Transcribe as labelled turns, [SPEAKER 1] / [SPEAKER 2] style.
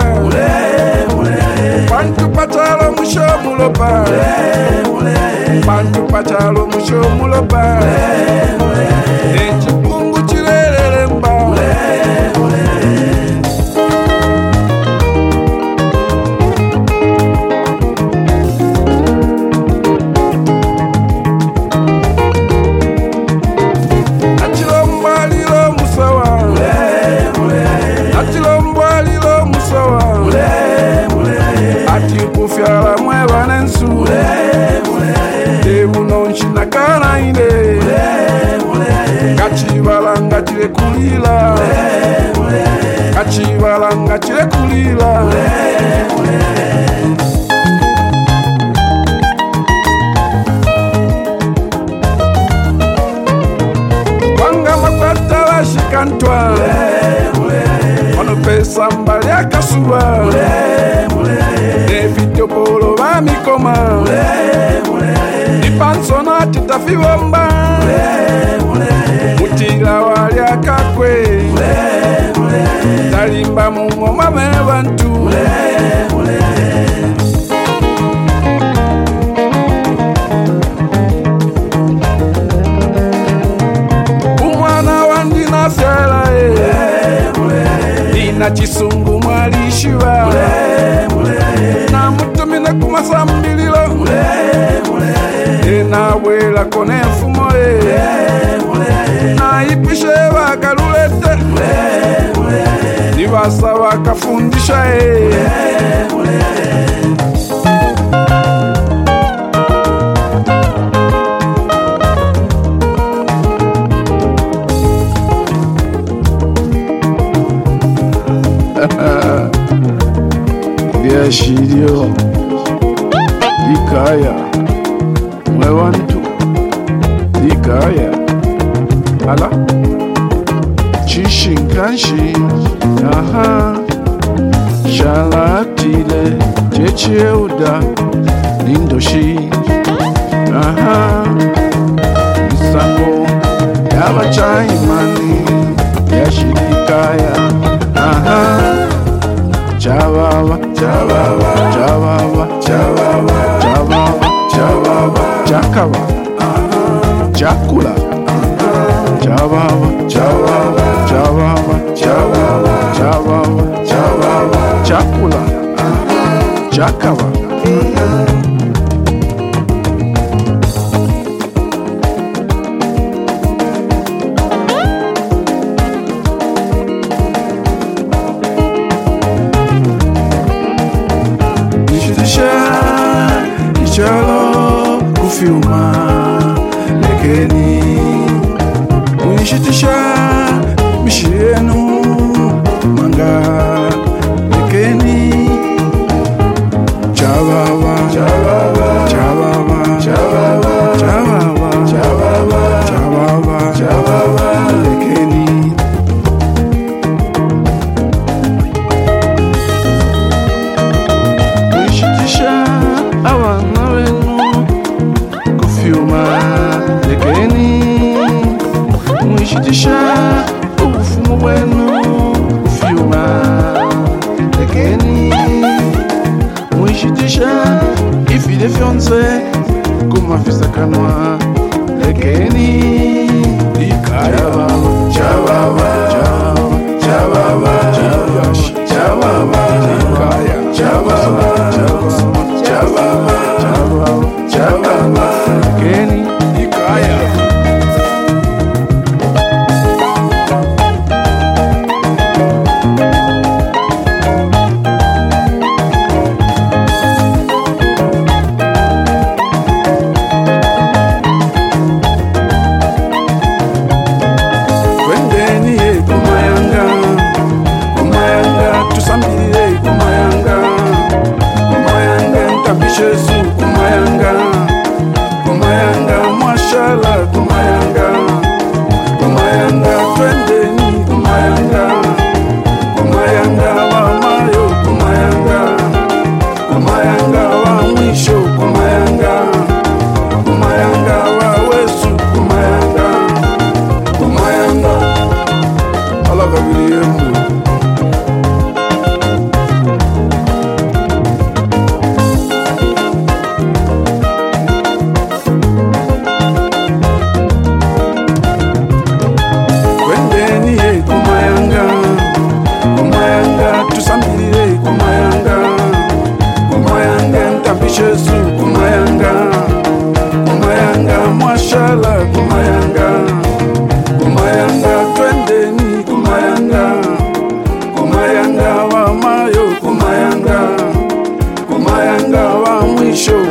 [SPEAKER 1] girl. Bantu patalo musho muloba. Bantu patalo musho muloba. Bantu ekibala nga kirekulira wangamba kwata bashikantwa ono pesa mbali akasuba evitobolo bamikoma dipansona titafibomba ina chisungu mwalishiwa namutumine kumasambililo enabwelako nenfumo naipishe bakalulete nibasa bakafundisha
[SPEAKER 2] vyashilio mwe wantu likaya ala. Cishinkanshi aha. Shalatile. Cecieuda lindoshi aha. Misango yavacaimani yashilikaya aha. Chavava, Chavava, Chavava, Chakava. Fyonse kumafisa kanwa lekeni
[SPEAKER 1] likaya
[SPEAKER 2] chavava chavava
[SPEAKER 1] up show.